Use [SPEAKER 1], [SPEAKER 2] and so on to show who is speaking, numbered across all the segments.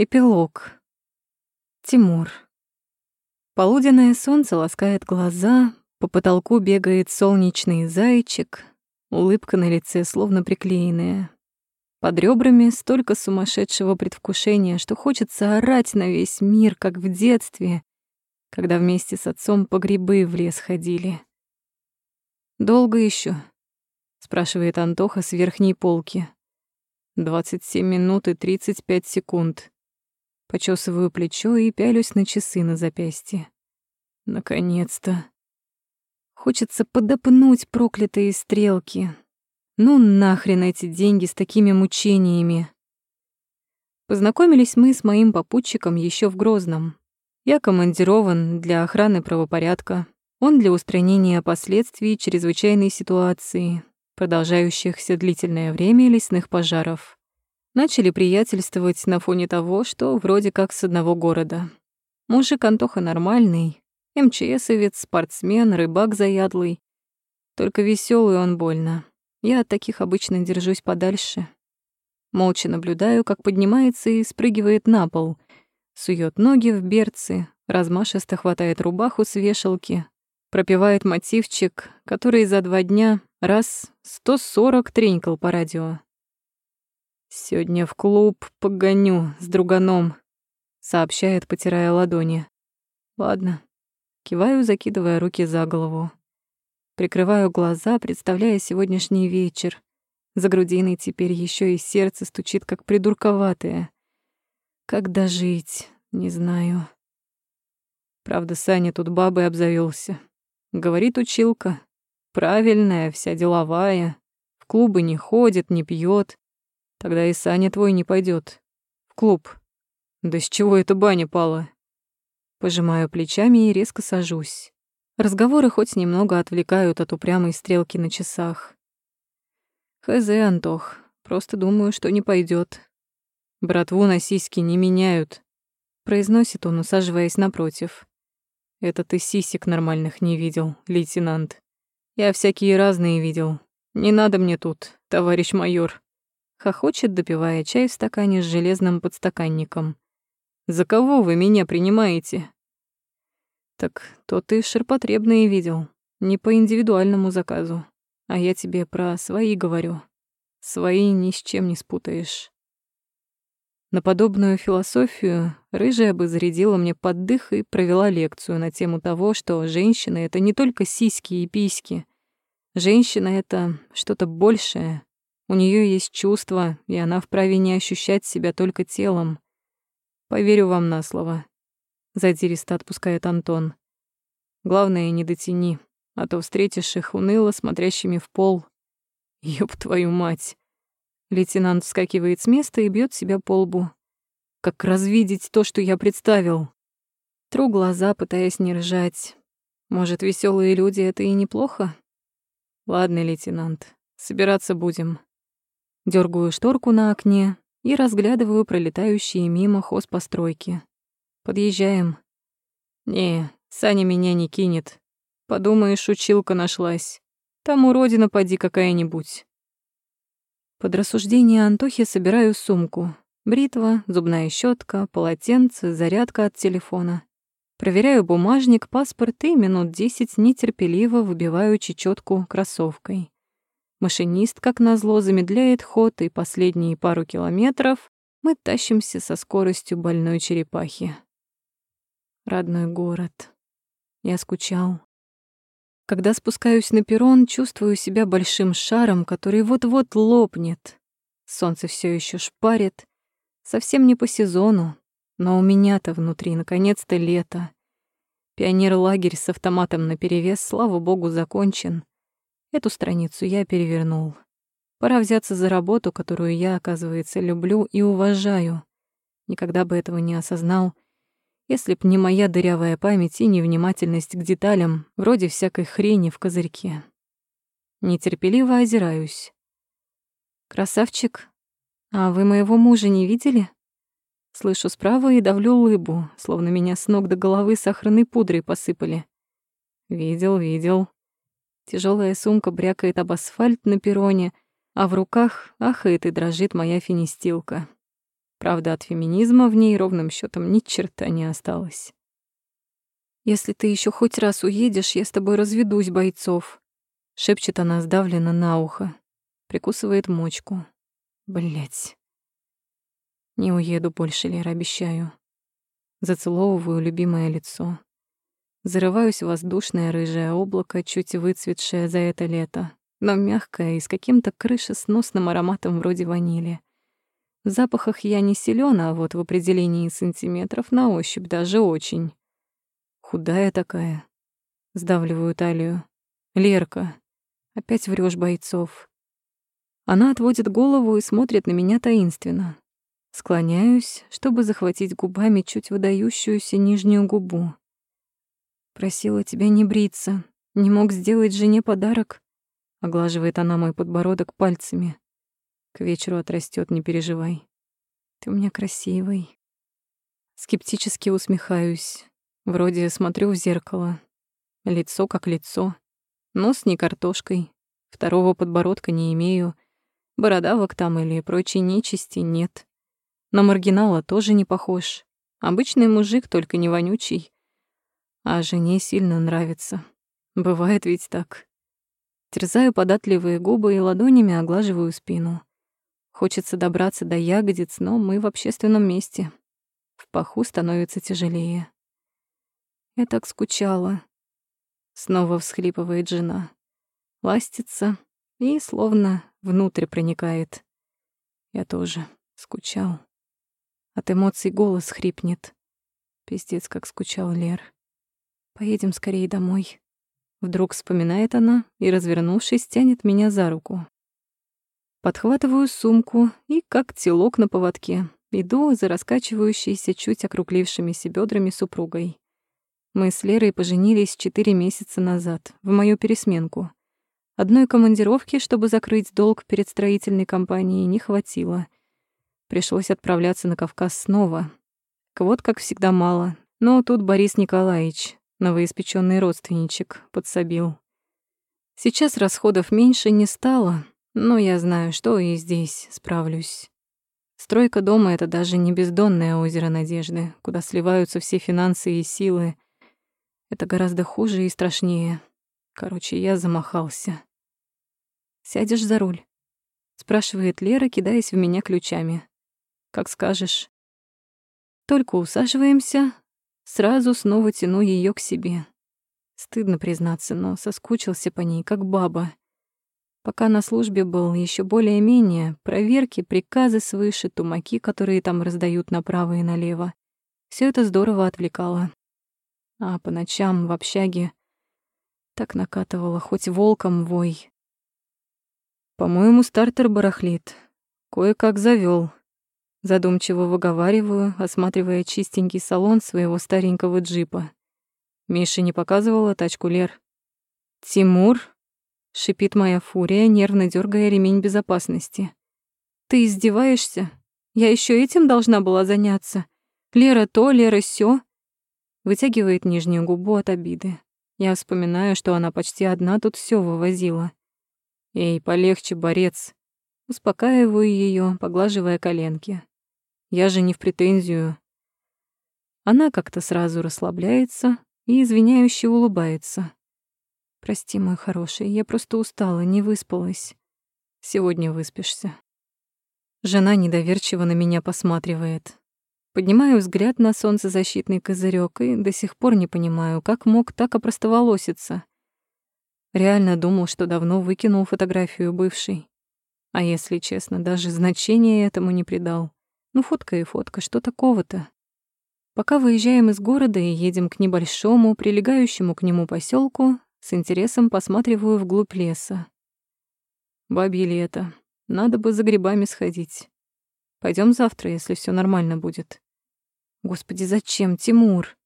[SPEAKER 1] Эпилог. Тимур. Полуденное солнце ласкает глаза, по потолку бегает солнечный зайчик, улыбка на лице словно приклеенная. Под ребрами столько сумасшедшего предвкушения, что хочется орать на весь мир, как в детстве, когда вместе с отцом по грибы в лес ходили. «Долго еще? спрашивает Антоха с верхней полки. «Двадцать семь минут и тридцать пять секунд», Почесываю плечо и пялюсь на часы на запястье. Наконец-то. Хочется подопнуть проклятые стрелки. Ну нахрен эти деньги с такими мучениями. Познакомились мы с моим попутчиком еще в Грозном. Я командирован для охраны правопорядка, он для устранения последствий чрезвычайной ситуации, продолжающихся длительное время лесных пожаров. Начали приятельствовать на фоне того, что вроде как с одного города. Мужик Антоха нормальный, МЧСовец, спортсмен, рыбак заядлый. Только веселый он больно. Я от таких обычно держусь подальше. Молча наблюдаю, как поднимается и спрыгивает на пол, сует ноги в берцы, размашисто хватает рубаху с вешалки, пропевает мотивчик, который за два дня раз 140 тренькал по радио. «Сегодня в клуб погоню с друганом», — сообщает, потирая ладони. «Ладно». Киваю, закидывая руки за голову. Прикрываю глаза, представляя сегодняшний вечер. За грудиной теперь еще и сердце стучит, как придурковатое. Как дожить, не знаю. Правда, Саня тут бабой обзавелся. Говорит училка. Правильная, вся деловая. В клубы не ходит, не пьет. Тогда и Саня твой не пойдет В клуб. Да с чего эта баня пала? Пожимаю плечами и резко сажусь. Разговоры хоть немного отвлекают от упрямой стрелки на часах. Хз, Антох, просто думаю, что не пойдет. Братву на сиськи не меняют, произносит он, усаживаясь напротив. Это ты сисек нормальных не видел, лейтенант. Я всякие разные видел. Не надо мне тут, товарищ майор. Хохочет, допивая чай в стакане с железным подстаканником. «За кого вы меня принимаете?» «Так то ты ширпотребные видел, не по индивидуальному заказу. А я тебе про свои говорю. Свои ни с чем не спутаешь». На подобную философию рыжая бы зарядила мне поддых и провела лекцию на тему того, что женщина — это не только сиськи и письки. Женщина — это что-то большее, у нее есть чувства, и она вправе не ощущать себя только телом. Поверю вам на слово. Задиристо отпускает Антон. Главное, не дотяни, а то встретишь их уныло смотрящими в пол. Ёб твою мать. Лейтенант вскакивает с места и бьет себя по лбу. Как развидеть то, что я представил? Тру глаза, пытаясь не ржать. Может, веселые люди — это и неплохо? Ладно, лейтенант, собираться будем. Дергаю шторку на окне и разглядываю пролетающие мимо хозпостройки. Подъезжаем. Не, Саня меня не кинет. Подумаешь, училка нашлась. Там уродина поди какая-нибудь. Под рассуждение Антохи собираю сумку. Бритва, зубная щетка, полотенце, зарядка от телефона. Проверяю бумажник, паспорт и минут десять нетерпеливо выбиваю чечетку кроссовкой. Машинист, как назло, замедляет ход, и последние пару километров мы тащимся со скоростью больной черепахи. Родной город. Я скучал. Когда спускаюсь на перрон, чувствую себя большим шаром, который вот-вот лопнет. Солнце все еще шпарит. Совсем не по сезону, но у меня-то внутри наконец-то лето. Пионер-лагерь с автоматом наперевес, слава богу, закончен. Эту страницу я перевернул. Пора взяться за работу, которую я, оказывается, люблю и уважаю. Никогда бы этого не осознал, если б не моя дырявая память и невнимательность к деталям, вроде всякой хрени в козырьке. Нетерпеливо озираюсь. «Красавчик, а вы моего мужа не видели?» Слышу справа и давлю лыбу, словно меня с ног до головы сахарной пудрой посыпали. «Видел, видел», Тяжелая сумка брякает об асфальт на перроне, а в руках ахает и дрожит моя финистилка. Правда, от феминизма в ней ровным счетом ни черта не осталось. «Если ты еще хоть раз уедешь, я с тобой разведусь, бойцов», — шепчет она сдавленно на ухо. Прикусывает мочку. Блять. Не уеду больше, Лера, обещаю. Зацеловываю любимое лицо. Зарываюсь в воздушное рыжее облако, чуть выцветшее за это лето, но мягкое и с каким-то крышесносным ароматом вроде ванили. В запахах я не силёна, а вот в определении сантиметров на ощупь даже очень. Худая такая. Сдавливаю талию. Лерка. Опять врёшь бойцов. Она отводит голову и смотрит на меня таинственно. Склоняюсь, чтобы захватить губами чуть выдающуюся нижнюю губу. Просила тебя не бриться. Не мог сделать жене подарок. Оглаживает она мой подбородок пальцами. К вечеру отрастет, не переживай. Ты у меня красивый. Скептически усмехаюсь. Вроде смотрю в зеркало. Лицо как лицо. Нос не картошкой. Второго подбородка не имею. Бородавок там или прочей нечисти нет. На маргинала тоже не похож. Обычный мужик, только не вонючий а жене сильно нравится. Бывает ведь так. Терзаю податливые губы и ладонями оглаживаю спину. Хочется добраться до ягодиц, но мы в общественном месте. В паху становится тяжелее. Я так скучала. Снова всхлипывает жена. Ластится и словно внутрь проникает. Я тоже скучал. От эмоций голос хрипнет. Пиздец, как скучал Лер. Поедем скорее домой. Вдруг вспоминает она и, развернувшись, тянет меня за руку. Подхватываю сумку и, как телок на поводке, иду за раскачивающейся, чуть округлившимися бедрами супругой. Мы с Лерой поженились четыре месяца назад, в мою пересменку. Одной командировки, чтобы закрыть долг перед строительной компанией, не хватило. Пришлось отправляться на Кавказ снова. Квот, как всегда, мало. Но тут Борис Николаевич, новоиспечённый родственничек подсобил. Сейчас расходов меньше не стало, но я знаю, что и здесь справлюсь. Стройка дома — это даже не бездонное озеро надежды, куда сливаются все финансы и силы. Это гораздо хуже и страшнее. Короче, я замахался. «Сядешь за руль?» — спрашивает Лера, кидаясь в меня ключами. «Как скажешь». Только усаживаемся, Сразу снова тяну ее к себе. Стыдно признаться, но соскучился по ней, как баба. Пока на службе был, еще более-менее, проверки, приказы свыше, тумаки, которые там раздают направо и налево. Все это здорово отвлекало. А по ночам в общаге так накатывало, хоть волком вой. По-моему, стартер барахлит. Кое-как завел. Задумчиво выговариваю, осматривая чистенький салон своего старенького джипа. Миша не показывала тачку Лер. «Тимур?» — шипит моя фурия, нервно дергая ремень безопасности. «Ты издеваешься? Я еще этим должна была заняться. Лера то, Лера сё». Вытягивает нижнюю губу от обиды. Я вспоминаю, что она почти одна тут все вывозила. «Эй, полегче, борец!» Успокаиваю ее, поглаживая коленки. Я же не в претензию. Она как-то сразу расслабляется и извиняюще улыбается. Прости, мой хороший, я просто устала, не выспалась. Сегодня выспишься. Жена недоверчиво на меня посматривает. Поднимаю взгляд на солнцезащитный козырек и до сих пор не понимаю, как мог так опростоволоситься. Реально думал, что давно выкинул фотографию бывшей. А если честно, даже значения этому не придал. Ну, фотка и фотка, что такого-то? Пока выезжаем из города и едем к небольшому, прилегающему к нему поселку, с интересом посматриваю вглубь леса. Бабье лето. Надо бы за грибами сходить. Пойдем завтра, если все нормально будет. Господи, зачем, Тимур?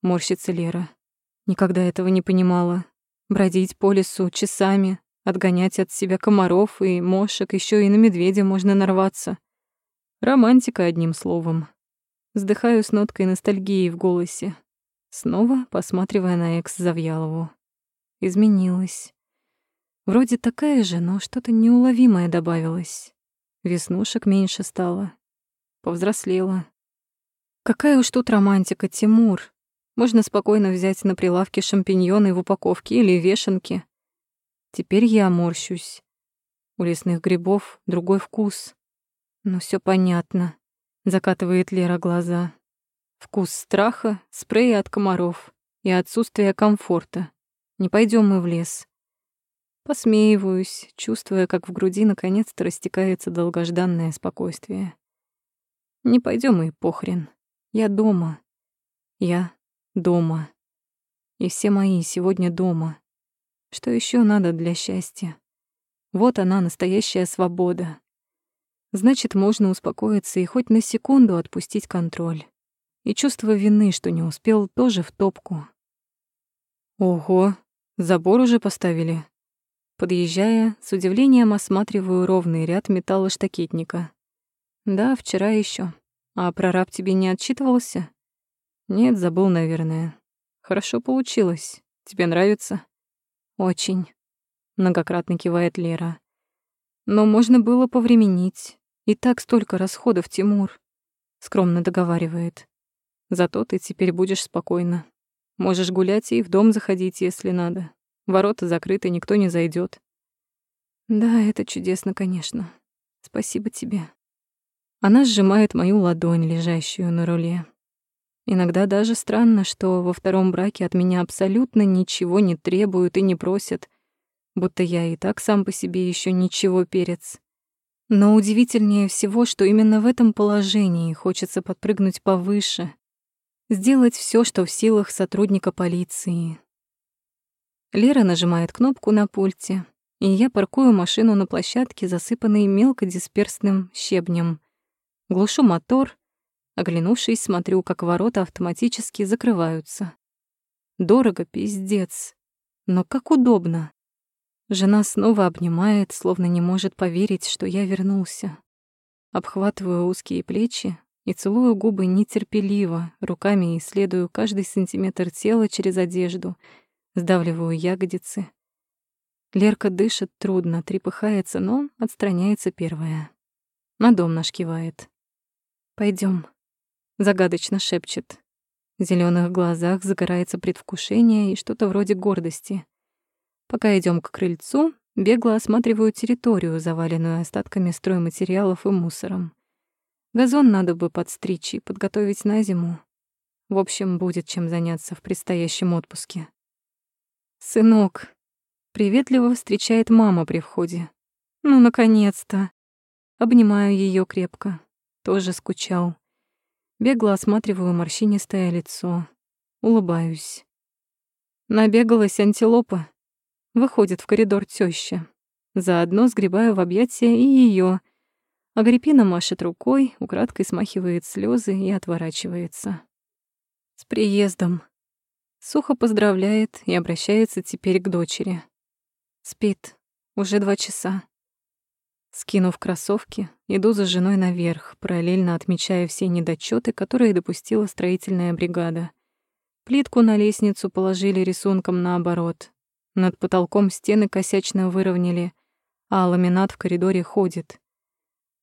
[SPEAKER 1] Морщится Лера. Никогда этого не понимала. Бродить по лесу часами, отгонять от себя комаров и мошек, еще и на медведя можно нарваться. Романтика, одним словом. Вздыхаю с ноткой ностальгии в голосе, снова посматривая на экс Завьялову. Изменилась. Вроде такая же, но что-то неуловимое добавилось. Веснушек меньше стало. повзрослела. Какая уж тут романтика, Тимур. Можно спокойно взять на прилавке шампиньоны в упаковке или вешенки. Теперь я морщусь. У лесных грибов другой вкус. Но все понятно. Закатывает Лера глаза. Вкус страха, спрея от комаров и отсутствие комфорта. Не пойдем мы в лес. Посмеиваюсь, чувствуя, как в груди наконец-то растекается долгожданное спокойствие. Не пойдем и похрен. Я дома. Я дома. И все мои сегодня дома. Что еще надо для счастья? Вот она, настоящая свобода. Значит, можно успокоиться и хоть на секунду отпустить контроль. И чувство вины, что не успел, тоже в топку. Ого, забор уже поставили. Подъезжая, с удивлением осматриваю ровный ряд металлоштакетника. Да, вчера еще. А прораб тебе не отчитывался? Нет, забыл, наверное. Хорошо получилось. Тебе нравится? Очень. Многократно кивает Лера. Но можно было повременить. И так столько расходов, Тимур. Скромно договаривает. Зато ты теперь будешь спокойна. Можешь гулять и в дом заходить, если надо. Ворота закрыты, никто не зайдет. Да, это чудесно, конечно. Спасибо тебе. Она сжимает мою ладонь, лежащую на руле. Иногда даже странно, что во втором браке от меня абсолютно ничего не требуют и не просят, будто я и так сам по себе еще ничего перец. Но удивительнее всего, что именно в этом положении хочется подпрыгнуть повыше, сделать все, что в силах сотрудника полиции. Лера нажимает кнопку на пульте, и я паркую машину на площадке, засыпанной мелкодисперсным щебнем. Глушу мотор Оглянувшись, смотрю, как ворота автоматически закрываются. Дорого, пиздец. Но как удобно. Жена снова обнимает, словно не может поверить, что я вернулся. Обхватываю узкие плечи и целую губы нетерпеливо, руками исследую каждый сантиметр тела через одежду, сдавливаю ягодицы. Лерка дышит трудно, трепыхается, но отстраняется первая. На дом наш кивает. Пойдем загадочно шепчет. В зеленых глазах загорается предвкушение и что-то вроде гордости. Пока идем к крыльцу, бегло осматриваю территорию, заваленную остатками стройматериалов и мусором. Газон надо бы подстричь и подготовить на зиму. В общем, будет чем заняться в предстоящем отпуске. «Сынок!» — приветливо встречает мама при входе. «Ну, наконец-то!» Обнимаю ее крепко. Тоже скучал. Бегло осматриваю морщинистое лицо. Улыбаюсь. Набегалась антилопа. Выходит в коридор тёща. Заодно сгребаю в объятия и её. Агриппина машет рукой, украдкой смахивает слёзы и отворачивается. «С приездом!» Сухо поздравляет и обращается теперь к дочери. Спит. Уже два часа. Скинув кроссовки, иду за женой наверх, параллельно отмечая все недочеты, которые допустила строительная бригада. Плитку на лестницу положили рисунком наоборот. Над потолком стены косячно выровняли, а ламинат в коридоре ходит.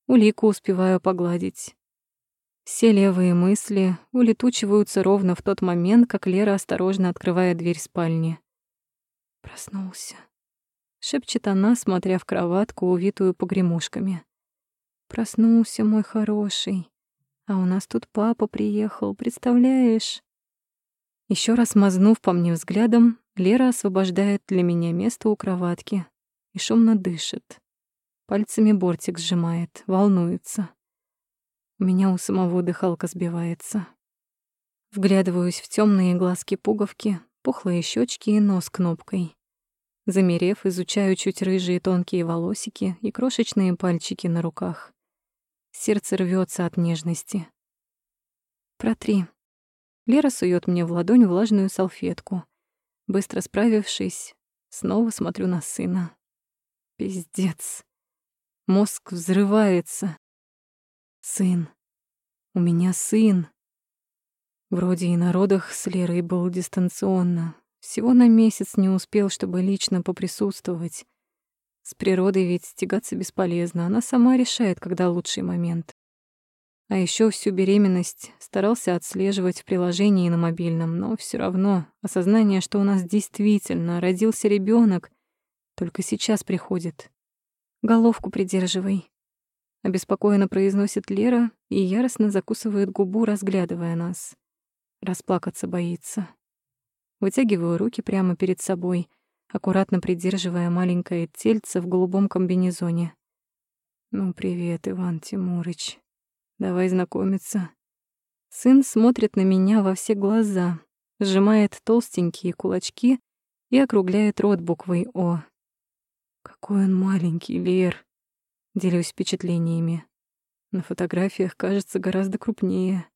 [SPEAKER 1] Улику успеваю погладить. Все левые мысли улетучиваются ровно в тот момент, как Лера осторожно открывает дверь спальни. Проснулся шепчет она, смотря в кроватку, увитую погремушками. Проснулся мой хороший. А у нас тут папа приехал, представляешь? Еще раз мазнув по мне взглядом, Лера освобождает для меня место у кроватки и шумно дышит. Пальцами бортик сжимает, волнуется. У меня у самого дыхалка сбивается. Вглядываюсь в темные глазки пуговки, пухлые щечки и нос кнопкой. Замерев, изучаю чуть рыжие тонкие волосики и крошечные пальчики на руках. Сердце рвется от нежности. «Протри». Лера сует мне в ладонь влажную салфетку. Быстро справившись, снова смотрю на сына. Пиздец. Мозг взрывается. Сын. У меня сын. Вроде и на родах с Лерой был дистанционно, всего на месяц не успел, чтобы лично поприсутствовать. С природой ведь тягаться бесполезно, она сама решает, когда лучший момент. А еще всю беременность старался отслеживать в приложении на мобильном, но все равно осознание, что у нас действительно родился ребенок, только сейчас приходит. Головку придерживай. Обеспокоенно произносит Лера и яростно закусывает губу, разглядывая нас. Расплакаться боится. Вытягиваю руки прямо перед собой, аккуратно придерживая маленькое тельце в голубом комбинезоне. «Ну, привет, Иван Тимурыч. Давай знакомиться». Сын смотрит на меня во все глаза, сжимает толстенькие кулачки и округляет рот буквой «О». «Какой он маленький, Лер!» Делюсь впечатлениями. На фотографиях кажется гораздо крупнее.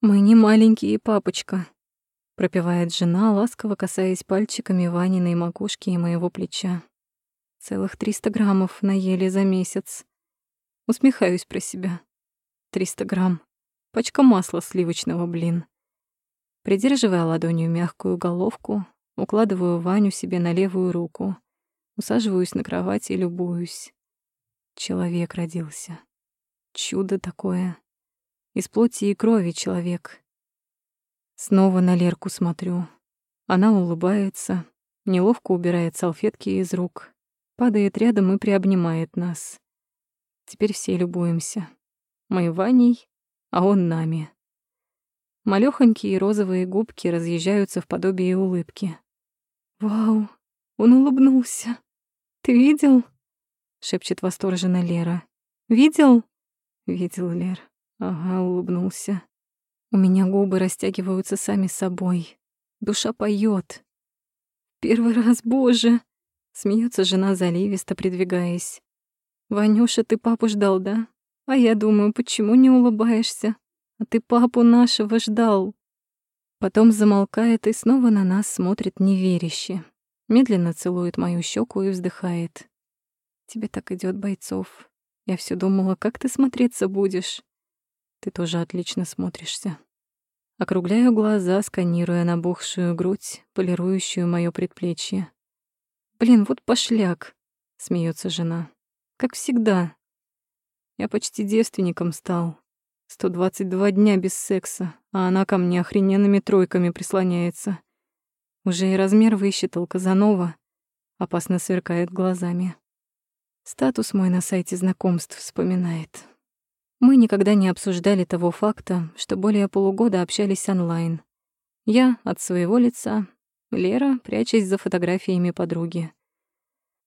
[SPEAKER 1] «Мы не маленькие, папочка», — пропевает жена, ласково касаясь пальчиками Ваниной макушки и моего плеча. Целых триста граммов наели за месяц. Усмехаюсь про себя. Триста грамм. Пачка масла сливочного, блин. Придерживая ладонью мягкую головку, укладываю Ваню себе на левую руку. Усаживаюсь на кровать и любуюсь. Человек родился. Чудо такое. Из плоти и крови человек. Снова на Лерку смотрю. Она улыбается, неловко убирает салфетки из рук, падает рядом и приобнимает нас. Теперь все любуемся. Мы Ваней, а он нами. Малёхонькие розовые губки разъезжаются в подобие улыбки. «Вау, он улыбнулся. Ты видел?» — шепчет восторженно Лера. «Видел?» «Видел, Лер. Ага, улыбнулся. У меня губы растягиваются сами собой. Душа поет. Первый раз, боже!» Смеется жена заливисто, придвигаясь. «Ванюша, ты папу ждал, да? А я думаю, почему не улыбаешься? А ты папу нашего ждал». Потом замолкает и снова на нас смотрит неверяще. Медленно целует мою щеку и вздыхает. «Тебе так идет, бойцов. Я все думала, как ты смотреться будешь. Ты тоже отлично смотришься». Округляю глаза, сканируя набухшую грудь, полирующую моё предплечье. «Блин, вот пошляк!» — смеется жена. «Как всегда. Я почти девственником стал. 122 дня без секса, а она ко мне охрененными тройками прислоняется. Уже и размер высчитал Казанова. Опасно сверкает глазами. Статус мой на сайте знакомств вспоминает. Мы никогда не обсуждали того факта, что более полугода общались онлайн. Я от своего лица, Лера, прячась за фотографиями подруги.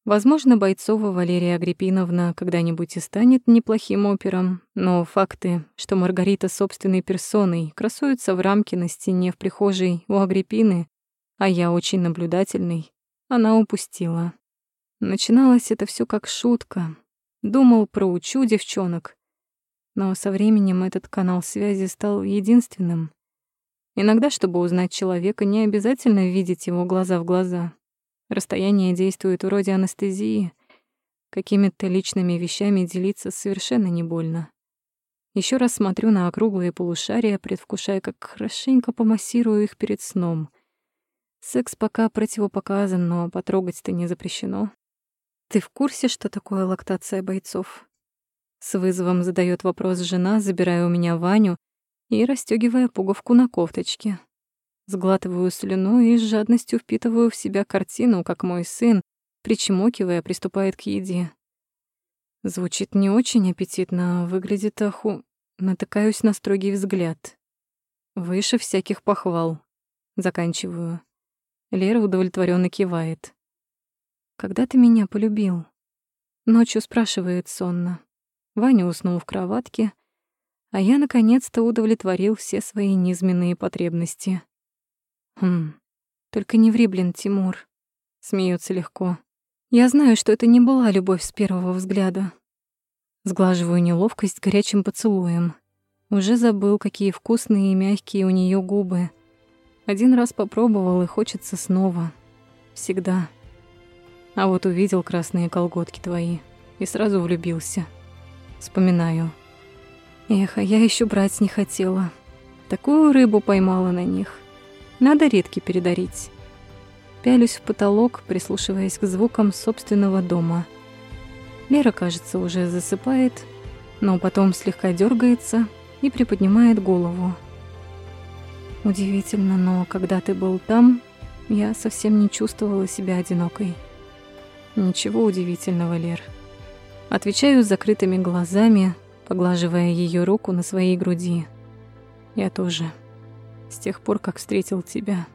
[SPEAKER 1] Возможно, Бойцова Валерия Агриппиновна когда-нибудь и станет неплохим опером, но факты, что Маргарита собственной персоной красуется в рамке на стене в прихожей у Агриппины, а я очень наблюдательный, она упустила. Начиналось это все как шутка. Думал, проучу девчонок. Но со временем этот канал связи стал единственным, Иногда, чтобы узнать человека, не обязательно видеть его глаза в глаза. Расстояние действует вроде анестезии. Какими-то личными вещами делиться совершенно не больно. Еще раз смотрю на округлые полушария, предвкушая, как хорошенько помассирую их перед сном. Секс пока противопоказан, но потрогать-то не запрещено. Ты в курсе, что такое лактация бойцов? С вызовом задает вопрос жена, забирая у меня Ваню и расстёгивая пуговку на кофточке. Сглатываю слюну и с жадностью впитываю в себя картину, как мой сын, причмокивая, приступает к еде. Звучит не очень аппетитно, выглядит оху... Натыкаюсь на строгий взгляд. Выше всяких похвал. Заканчиваю. Лера удовлетворенно кивает. «Когда ты меня полюбил?» Ночью спрашивает сонно. Ваня уснул в кроватке, а я наконец-то удовлетворил все свои низменные потребности. Хм, только не ври, блин, Тимур. Смеется легко. Я знаю, что это не была любовь с первого взгляда. Сглаживаю неловкость горячим поцелуем. Уже забыл, какие вкусные и мягкие у нее губы. Один раз попробовал и хочется снова. Всегда. А вот увидел красные колготки твои и сразу влюбился. Вспоминаю. Эх, а я еще брать не хотела. Такую рыбу поймала на них. Надо редки передарить. Пялюсь в потолок, прислушиваясь к звукам собственного дома. Лера, кажется, уже засыпает, но потом слегка дергается, и приподнимает голову. Удивительно, но когда ты был там, я совсем не чувствовала себя одинокой. Ничего удивительного, Лер. Отвечаю с закрытыми глазами, поглаживая ее руку на своей груди. Я тоже. С тех пор, как встретил тебя.